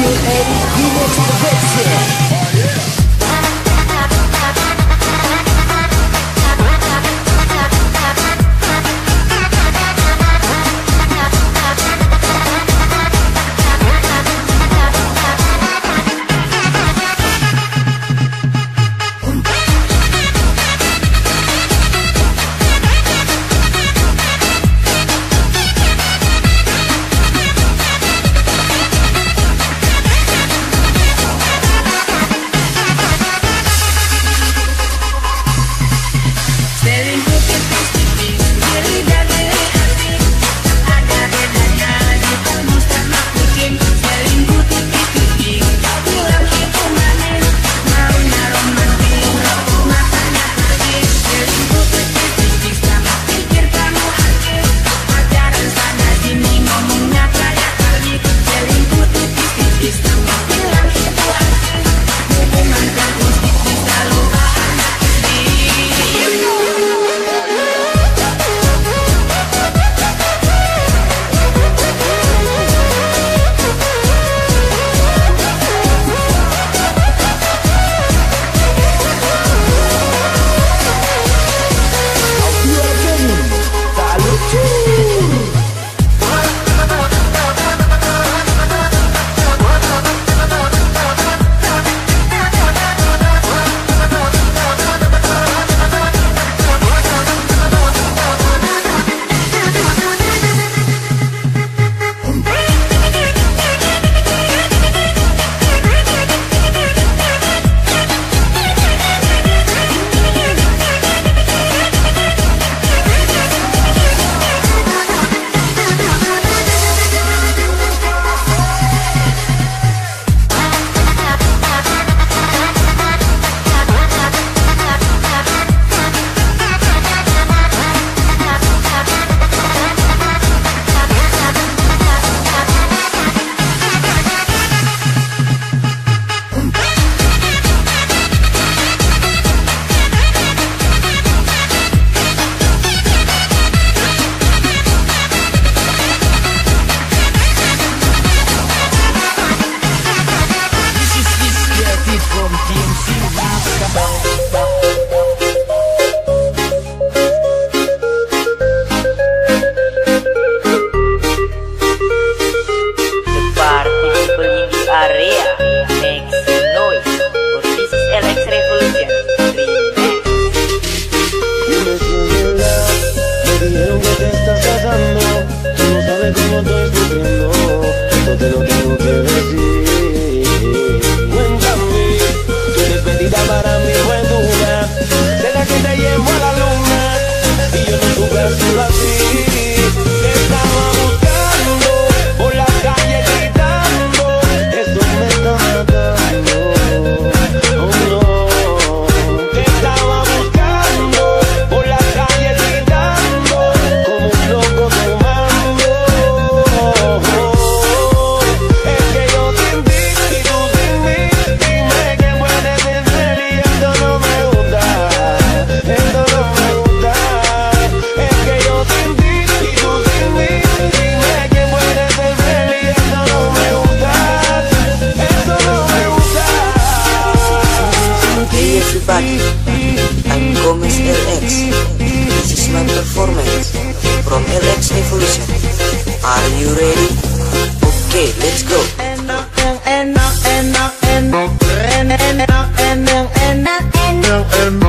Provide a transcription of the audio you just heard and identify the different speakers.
Speaker 1: A,
Speaker 2: you want to the best. and